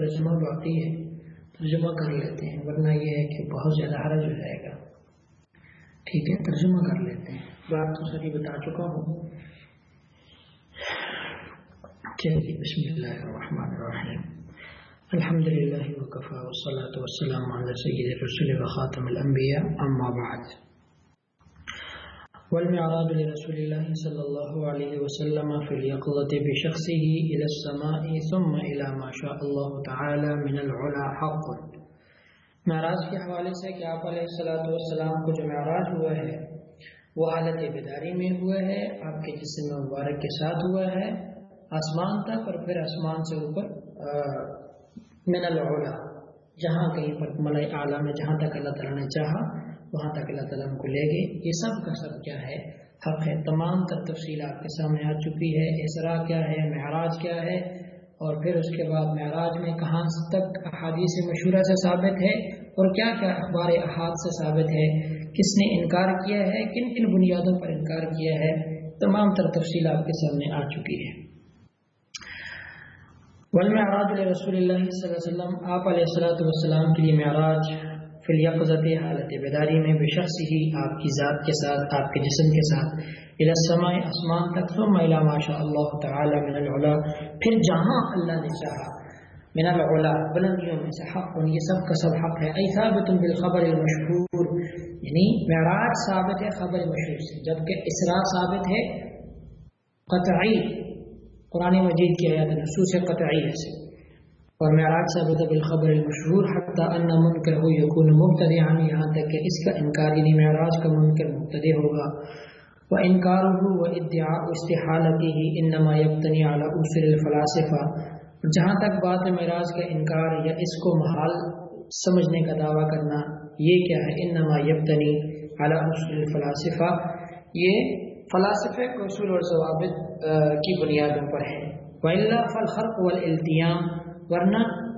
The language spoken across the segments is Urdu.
ترجمہ باقی ہے، ترجمہ کر لیتے ہیں، ورنہ یہ ہے کہ بہت زیادہ حرج ہو جائے گا۔ ٹھیک ہے، ترجمہ کر لیتے ہیں۔ بات تو سبھی بتا چکا ہوں۔ چلیے جی، بسم اللہ الرحمن الرحیم۔ الحمد للہ وکفا والصلاة والسلام علی سید رسول وخاتم الانبیاء، اما بعد۔ والمعراج لرسول الله صلى الله عليه وسلم في اليقظة بشخصه إلى السماء ثم إلى ما شاء الله تعالى من العلا حق. معراج کے حوالے سے کہ آپ علیہ السلاۃ والسلام کو جو معراج ہوا ہے، وہ حالت بیداری میں ہوا ہے، آپ کے جسم مبارک کے ساتھ ہوا ہے، آسمان تک اور پھر آسمان سے اوپر من العلا، جہاں کہیں پر ملئی اعلیٰ میں، جہاں تک اللہ تعالیٰ نے چاہا وہاں تک اللہ تعالیٰ کو لے گئے۔ یہ سب کا سب کیا ہے؟ حق ہے۔ تمام تر تفصیل آپ کے سامنے آ چکی ہے۔ اسرا کیا ہے؟ معراج کیا ہے؟ اور پھر اس کے بعد معراج میں کہاں تک احادیث مشورہ سے ثابت ہے؟ اور کیا کیا اخبار احاد سے ثابت ہے؟ کس نے انکار کیا ہے؟ کن کن بنیادوں پر انکار کیا ہے؟ تمام تر تفصیل آپ کے سامنے آ چکی ہے۔ ولمعراج رسول اللہ صلی اللہ علیہ وسلم، آپ علیہ السلاۃ والسلام کے لیے معراج فلیقظت حالت بیداری میں بے شخص ہی آپ کی ذات کے ساتھ، آپ کے جسم کے ساتھ السماء اسمان تک ثم الى ما شاء اللہ تعالی من العلا۔ پھر جہاں اللہ نے چاہا، من العلا، بلندیوں میں سے حق، ان یہ سب کا سب حق ہے۔ ای ثابت بالخبر المشہور یعنی معراج ثابت ہے، خبر مشہور سے۔ جبکہ اسراء ثابت ہے قطعی، قرآن مجید کی آیات نصوص قطعی سے۔ اور معراج ثابت بالخبر المشہور حتی ان منکر ہو یکون مبتدعا، یہاں تک کہ اس کا انکار یعنی معراج کا منکر مبتدع ہوگا۔ و انکاره و ادعاء استحالته انما یبتنی علی اصول الفلاسفہ جہاں تک بات معراج کا انکار یا اس کو محال سمجھنے کا دعویٰ کرنا، یہ کیا ہے؟ انما یبتنی علی اصول الفلاسفہ یہ فلاسفہ کو اصول اور ضوابط کی بنیادوں پر ہے۔ وَإِلَّا فَالْخَرْقُ وَالْإِلْتِيَامُ۔ ورنہ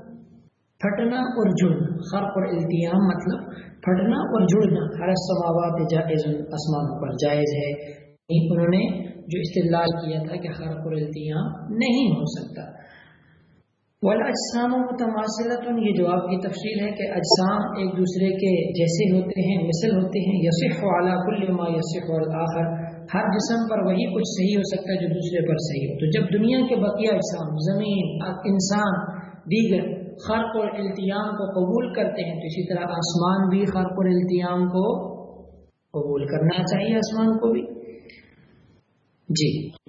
پھٹنا اور جڑنا خرق اور التیام مطلب پھٹنا اور جڑنا ہر سماوات جائز آسمانوں پر جائز ہے۔ یعنی انہوں نے جو استدلال کیا تھا کہ خرق اور التیام نہیں ہو سکتا۔ والاجسام متماثلت یہ جواب کی تفصیل ہے کہ اجسام ایک دوسرے کے جیسے ہوتے ہیں، مثل ہوتے ہیں یسف والا کل ما یسف والآخر ہر جسم پر وہی کچھ صحیح ہو سکتا ہے جو دوسرے پر صحیح ہو۔ تو جب دنیا کے بقیہ اجسام، زمین انسان، دیگر خرق اور التیام کو قبول کرتے ہیں، تو اسی طرح آسمان بھی خرق اور التیام کو قبول کرنا چاہیے، آسمان کو بھی۔ جی۔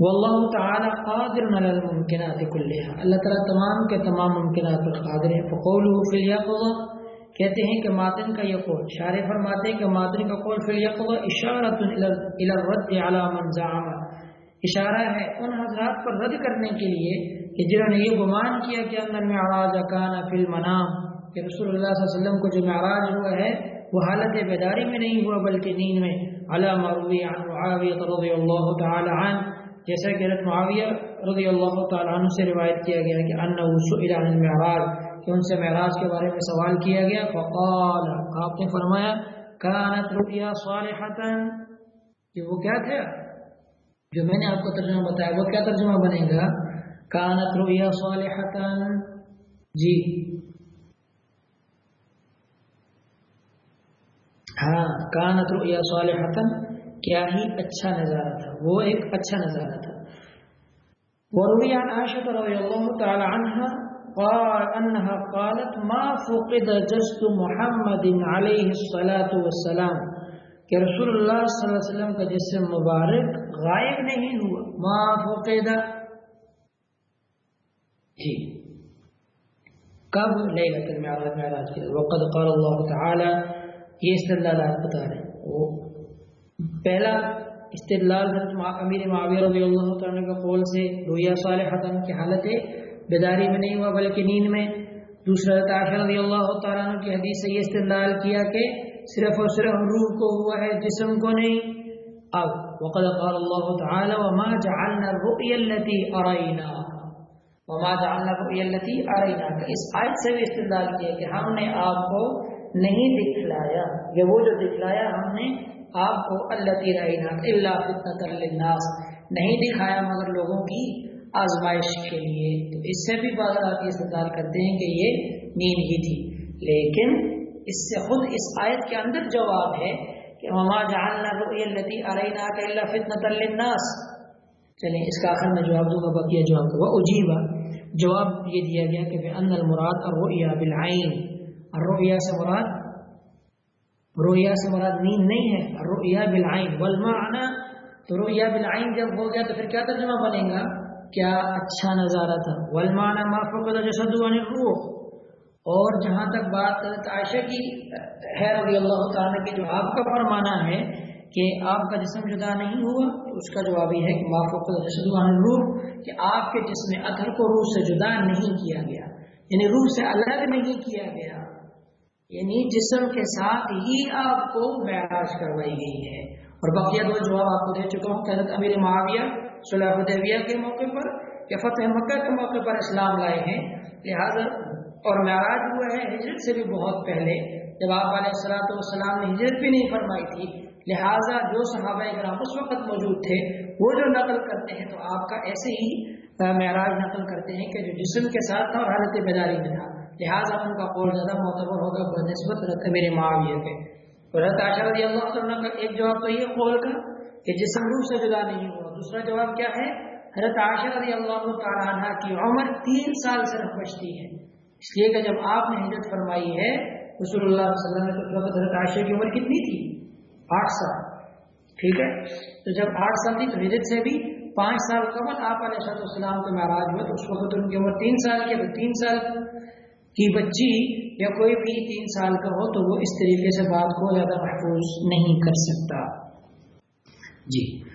واللہ تعالی قادر علی الممکنات کلها اللہ تعالی تمام کے تمام ممکنات پر قادر ہے فقوله فی کہتے ہیں کہ ماتن کا یہ قول شارح فرماتے ہیں کہ ماتن کا قول فی الیقظہ اشارۃ الی الرد علی من زعم۔ اشارہ ہے ان حضرات پر رد کرنے کے لیے کہ جنہوں نے یہ گمان کیا کہ اندر میں آواز اکان فی المنام، کہ رسول اللہ صلی اللہ علیہ وسلم کو جو معراج ہوا ہے وہ حالت بیداری میں نہیں ہوا بلکہ نیند میں۔ علا مروی عن معاویہ رضی اللہ تعالی عنہ، جیسا کہ رت معاویہ رضی اللہ تعالی عنہ سے روایت کیا گیا کہ انہو سئل عن المعراج۔ کہ ان سے معراج کے بارے میں سوال کیا گیا، فقال، آپ نے فرمایا، کانت رؤیا صالحتا۔ کہ وہ کیا تھا جو میں نے آپ کو ترجمہ بتایا، وہ کیا ترجمہ بنے گا؟ کانت رویا صالحتا۔ جی۔ ہاں کانت رویا صالحتا۔ کیا ہی اچھا نظارہ تھا، وہ ایک اچھا نظارہ تھا۔ وروي عن عائشة رضي الله تعالى عنها قال أنها قالت، ما فقد جسد محمد عليه الصلاة والسلام. کہ رسول اللہ صلی اللہ علیہ وسلم کا جسم مبارک غائب نہیں ہوا۔ ما فقد جی۔ کب؟ لیلت المعراج معراج کے وقد قال اللہ تعالی، یہ استدلالات بتا رہے ہیں۔ وہ پہلا استدلال حضرت امیر معاویہ رضی اللہ تعالی کا قول سے رویا صالحتا کی حالت ہے۔ بیداری میں نہیں ہوا بلکہ نیند میں۔ دوسرا عائشہ رضی اللہ تعالیٰ عنہ کی حدیث سے یہ استدلال کیا کہ صرف اور صرف روح کو ہوا ہے، جسم کو نہیں۔ اب، وقد قال الله تعالى وما جعلنا الرؤيا التي ارينا وما جعلنا الرؤيا التي ارينا اس آیت سے بھی استدلال کیا کہ ہم نے آپ کو نہیں دکھلایا۔ یہ وہ جو دکھلایا ہم نے، آپ کو التي راینا الا فتنه للناس۔ نہیں دکھایا مگر لوگوں کی آزمائش کے لیے۔ تو اس سے بھی بعض یہ استدال کرتے ہیں کہ یہ نیند ہی تھی۔ لیکن اس سے خود اس آیت کے اندر جواب ہے کہ مما جہاں التی علینا کا اللہ فتنۃ الناس چلیں، اس کا آخر میں جواب دوں گا بقیہ جواب وہ اجیبا جواب یہ دیا گیا کہ ان المراد الرؤیا بالعین الرؤیا سے مراد رویا سے مراد نیند نہیں ہے۔ الرؤیا بالعین والمعنى۔ تو رویا بالعین جب ہو گیا تو پھر کیا ترجمہ بنے گا؟ کیا اچھا نظارہ تھا۔ والمعنى ما فقد جسد عن الروح اور جہاں تک بات عائشہ کی ہے رضی اللہ تعالیٰ کی جو آپ کا فرمانا ہے کہ آپ کا جسم جدا نہیں ہوا اس کا جواب یہ ہے کہ معاف روح کہ آپ کے جسم اتھر کو روح سے جدا نہیں کیا گیا۔ یعنی روح سے الگ نہیں کیا گیا۔ یعنی جسم کے ساتھ ہی آپ کو معراج کروائی گئی ہے۔ اور بقیہ دو جواب آپ کو دے چکا ہوں، حضرت امیر معاویہ صلاح الدیویہ کے موقع پر یا فتح مکہ کے موقع پر اسلام لائے ہیں۔ لہٰذا اور معراج ہوا ہے ہجرت سے بھی بہت پہلے۔ جب آپ علیہ السلاۃ والسلام نے ہجرت بھی نہیں فرمائی تھی، لہٰذا جو صحابہ کرام اس وقت موجود تھے، وہ جو نقل کرتے ہیں تو آپ کا ایسے ہی معراج نقل کرتے ہیں کہ جو جسم کے ساتھ تھا اور حالت بیداری میں تھا۔ لہٰذا ان کا قول زیادہ معتبر ہوگا بنسبت رکھتے میرے معاویہ کے حضرت رضی اللہ عنہ کا ایک جواب تو یہ قول کا کہ جسم روح سے جدا نہیں ہوا۔ دوسرا جواب کیا ہے؟ حضرت عاشر رضی اللہ تعالیٰ عنہ کی عمر تین سال سے بچتی ہے۔ اس لیے کہ جب آپ نے ہجرت فرمائی ہے، رسول اللہ علیہ وسلم حضرت عائشہ کی عمر کتنی تھی؟ آٹھ سال۔ ٹھیک ہے؟ تو جب آٹھ سال تھی تو ہجرت سے بھی پانچ سال قبل آپ علیہ صاحب السلام کو معراج ہوئے، تو اس وقت ان کی عمر تین سال کی تین سال کی بچی یا کوئی بھی تین سال کا ہو تو وہ اس طریقے سے بات کو زیادہ محفوظ نہیں کر سکتا۔ جی۔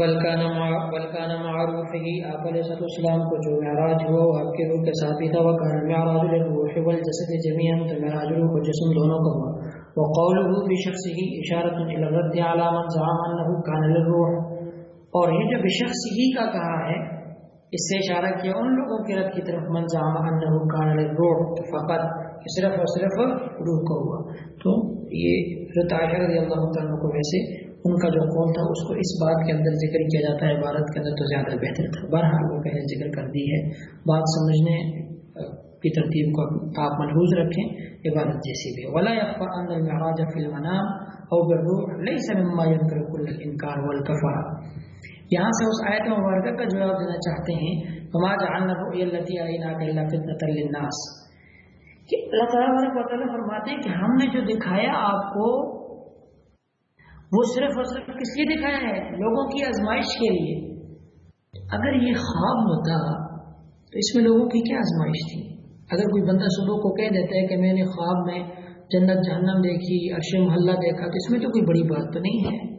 بلکانہ بلکانہ معروف ہی آپ علیہ صد السلام کو جو معراج ہوا وہ آپ کے روح کے ساتھ ہی تھا، وہ کہا معراج الروح والجسد جميعا تو معراج روح و جسم دونوں کا ہوا۔ وقوله بشخصه اشارت الى الرد على من زعم انه كان للروح۔ اور یہ جو بشخصه کا کہا ہے، اس سے اشارہ کیا ان لوگوں کی رد کی طرف، من زعم انه كان للروح فقط صرف اور صرف روح کو ہوا۔ تو یہ رتاشر رضی اللہ تعالیٰ کو ویسے ان کا جو قول تھا، اس کو اس بات کے اندر ذکر کیا جاتا ہے، عبارت کے اندر تو زیادہ بہتر تھا۔ بہرحال وہ پہلے ذکر کر دی ہے۔ بات سمجھنے کی ترتیب کو آپ محفوظ رکھیں۔ عبادت جیسی بھی ولا المعراج فی المنام او بالروح ليس مما ينكر كل الانکار والکفر یہاں سے اس آیت مبارکہ کا جواب دینا چاہتے ہیں۔ وما جعلنا الرؤيا التي اريناك الا فتنه للناس۔ کہ اللہ تعالیٰ فرماتے ہیں کہ ہم نے جو دکھایا آپ کو وہ صرف اور صرف کس لیے دکھایا ہے؟ لوگوں کی آزمائش کے لیے۔ اگر یہ خواب ہوتا تو اس میں لوگوں کی کیا آزمائش تھی؟ اگر کوئی بندہ صبح کو کہہ دیتا ہے کہ میں نے خواب میں جنت جہنم دیکھی، عرش محلہ دیکھا، تو اس میں تو کوئی بڑی بات تو نہیں ہے۔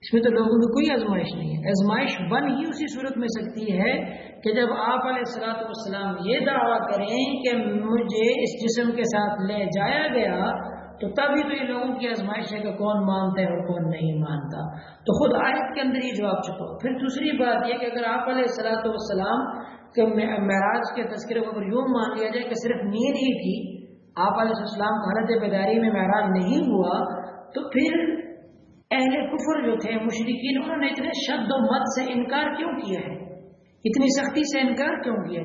اس میں تو لوگوں کی کوئی آزمائش نہیں ہے۔ آزمائش بن ہی اسی صورت میں سکتی ہے کہ جب آپ علیہ السلاۃ والسلام یہ دعویٰ کریں کہ مجھے اس جسم کے ساتھ لے جایا گیا تو تبھی تو یہ لوگوں کی آزمائش ہے کہ کون مانتا ہے اور کون نہیں مانتا۔ تو خود آیت کے اندر یہ جواب چکا پھر دوسری بات یہ کہ اگر آپ علیہ السلاۃ والسلام کے معراج کے تذکرے کو اگر یوں مان لیا جائے کہ صرف نیند ہی تھی، آپ علیہ السلام حالت بیداری میں معراج نہیں ہوا، تو پھر اہل کفر جو تھے مشرقین انہوں نے اتنے شد و مت سے انکار کیوں کیا ہے؟ اتنی سختی سے انکار کیوں کیا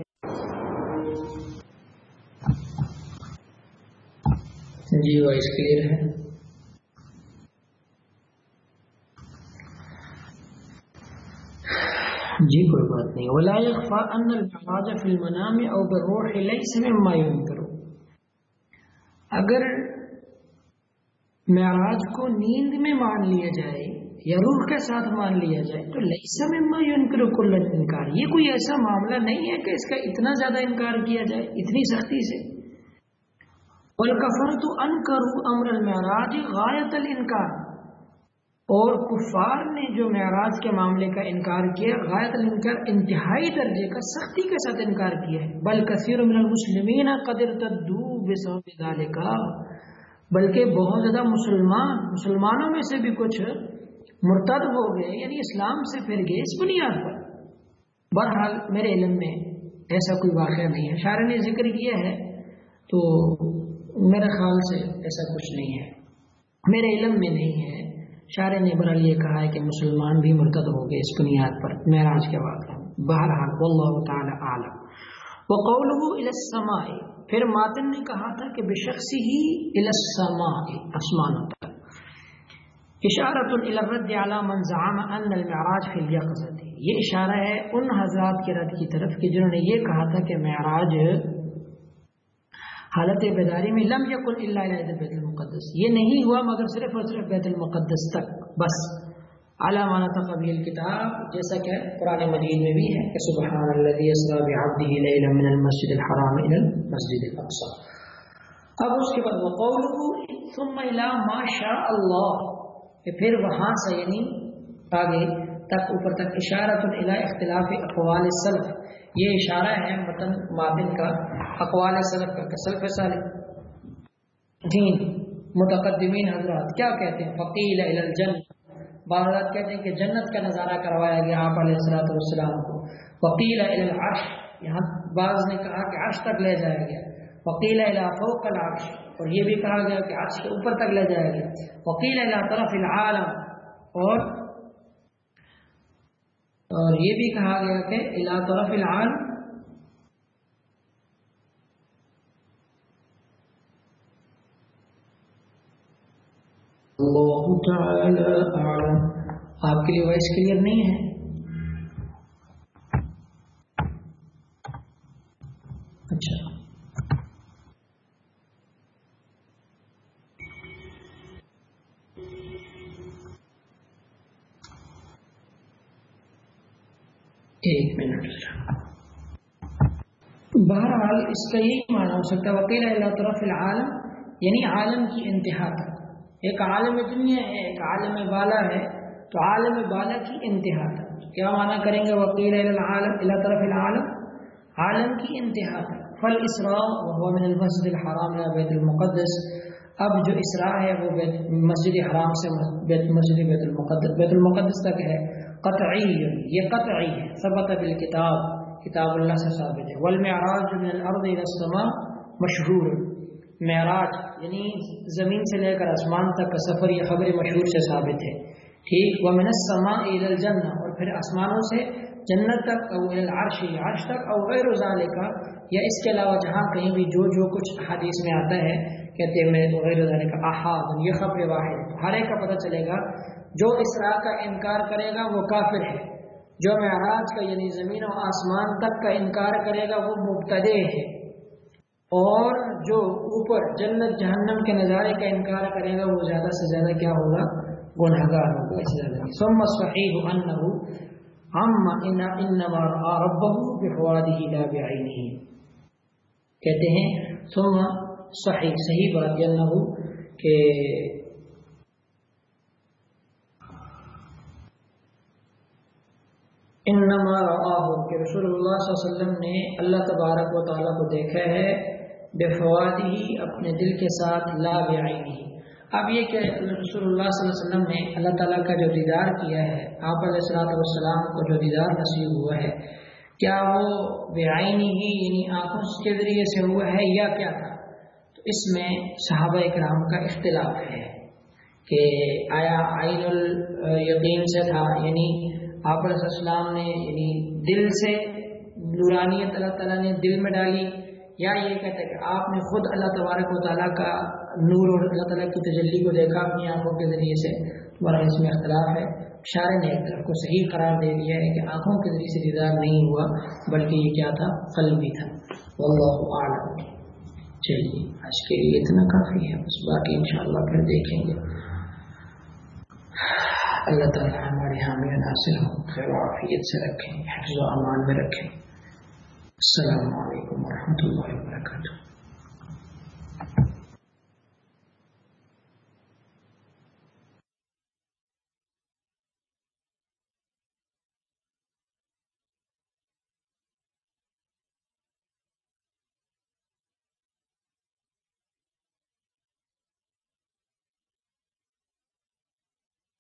جی وائس کلیئر ہے۔ جی کوئی بات نہیں۔ ولا يخفى ان المعراج في المنام او بالروح ليس مما ينكر۔ اگر معراج کو نیند میں مان لیا جائے یا روح کے ساتھ مان لیا جائے، تو ليس مما ينكر كل انکار یہ کوئی ایسا معاملہ نہیں ہے کہ اس کا اتنا زیادہ انکار کیا جائے، اتنی سختی سے۔ والکفرت انکروا امر المعراج غایت الانکار اور کفار نے جو معراج کے معاملے کا انکار کیا غایت الانکار انتہائی درجے کا، سختی کے ساتھ انکار کیا ہے۔ بل کثیر من المسلمین قد ارتدوا بسبب ذلك۔ بلکہ بہت زیادہ مسلمان، مسلمانوں میں سے بھی کچھ مرتد ہو گئے یعنی اسلام سے پھر گئے اس بنیاد پر۔ بہرحال میرے علم میں ایسا کوئی واقعہ نہیں ہے۔ شاعر نے ذکر کیا ہے تو میرے خیال سے ایسا کچھ نہیں ہے۔ میرے علم میں نہیں ہے۔ شاعر نے برال یہ کہا ہے کہ مسلمان بھی مرتد ہو گئے اس بنیاد پر۔ معراج کے واقعہ۔ میں بہرحال، واللہ تعالی عالم وقوله الى السماء۔ پھر ماتن نے کہا تھا کہ بے بشخصی ہی الى السماء اسمان تک اشارت الرد علی من زعم ان المعراج فی الیقظۃ۔ یہ اشارہ ہے ان حضرات کے رد کی طرف کہ جنہوں نے یہ کہا تھا کہ معراج حالت بیداری میں لم یکن الا الى بیت المقدس۔ یہ نہیں ہوا مگر صرف اور صرف بیت المقدس تک۔ بس۔ علامہ تقبی الکتاب جیسا کہ قرآن مجید میں بھی ہے کہ سبحان الذي اسرا بعبده ليلا من المسجد الحرام الى المسجد الاقصى اب اس کے بعد وقوله، ثم الى ما شاء الله کہ پھر وہاں سے یعنی آگے تک، اوپر تک اشارہ الى اختلاف اقوال سلف۔ یہ اشارہ ہے متن مابن کا، اقوال سلف کا سلف صالح دین، متقدمین حضرات، کیا کہتے ہیں؟ فقیل الى الجنہ۔ حضرات کہتے ہیں کہ جنت کا نظارہ کروایا گیا آپ علیہ السلاۃ والسلام کو۔ وکیل العرش، یہاں بعض نے کہا کہ عرش تک لے جایا گیا۔ وکیل فوق العرش، اور یہ بھی کہا گیا کہ عرش کے اوپر تک لے جایا گیا۔ وکیل طرف العالم، اور اور یہ بھی کہا گیا کہ الا طرف العال اللہ تعالی آپ کے لیے وائس کلیئر نہیں ہے اچھا ایک منٹ بہرحال اس کا یہی معنی ہو سکتا ہے وکیل اللہ طرف العالم یعنی عالم کی انتہا تک۔ ایک عالم دنیا ہے، ایک عالم بالا ہے، تو عالم بالا کی انتہا تک۔ کیا معنی کریں گے وکیل العالم، اللہ طرف العالم؟ عالم کی انتہا تک۔ فل اسرا وہ من المسجد الحرام، یا بیت المقدس۔ اب جو اسرا ہے، وہ بیت مسجد حرام سے بیت مسجد بیت المقدس بیت المقدس تک ہے۔ قطعی، یہ قطعی ہے، ثبت بالکتاب۔ کتاب اللہ سے ثابت ہے. والمعراج من الارض الى السماء مشہور. معراج یعنی زمین سے لے کر آسمان تک کا سفر، یہ خبر مشہور سے ثابت ہے. ٹھیک؟ وہ السماء الى الجنہ، اور پھر آسمانوں سے جنت تک او الى العرش عرش تک او غیر ذالک یا اس کے علاوہ جہاں کہیں بھی جو جو کچھ حدیث میں آتا ہے، کہتے ہیں میں غیر ذالک احاد، یہ خبر واحد، ہر ایک کا پتہ چلے گا، جو اسراء کا انکار کرے گا وہ کافر ہے. جو معراج کا یعنی زمین و آسمان تک کا انکار کرے گا، وہ مبتدع ہے۔ اور جو اوپر جنت، جہنم کے نظارے کا انکار کرے گا، وہ زیادہ سے زیادہ کیا ہوگا؟ گنہگار ہوگا۔ اس زیادہ ثم صحیح انه اما انما ربه بحواده لا بعينه۔ کہتے ہیں، ثم صحیح صحیح بات انه کہ انما رآه، کہ رسول اللہ صلی اللہ علیہ وسلم نے اللہ تبارک و تعالی کو دیکھا ہے بے فواد ہی اپنے دل کے ساتھ، لا بعینی اب یہ کہ رسول اللہ صلی اللہ علیہ وسلم نے اللہ تعالیٰ کا جو دیدار کیا ہے، آپ علیہ السلاۃ والسلام کو جو دیدار نصیب ہوا ہے، کیا وہ بعینی ہی یعنی آنکھوں کے ذریعے سے ہوا ہے یا کیا تھا؟ تو اس میں صحابہ اکرام کا اختلاف ہے کہ آیا عین الیقین سے تھا یعنی آپ علیہ السلام نے یعنی دل سے نورانیت اللہ تعالیٰ نے دل میں ڈالی۔ یا یہ کہتے ہیں کہ آپ نے خود اللہ تبارک و تعالیٰ کا نور اور اللہ تعالیٰ کی تجلی کو دیکھا، اپنی آنکھوں کے ذریعے سے۔ تمہارا اس میں اختلاف ہے۔ شاعر نے ایک طرف کو صحیح قرار دے دیا ہے کہ آنکھوں کے ذریعے سے دیدار نہیں ہوا، بلکہ یہ کیا تھا؟ قلبی تھا۔ واللہ اعلم۔ چلیے، آج کے لیے اتنا کافی ہے۔ بس باقی انشاءاللہ پھر دیکھیں گے۔ اللہ تعالیٰ ہمارے ہاں حامی ناصر ہوں خیر و عافیت سے رکھیں، حفظ و امان میں رکھیں۔ السلام علیکم ورحمۃ اللہ وبرکاتہ۔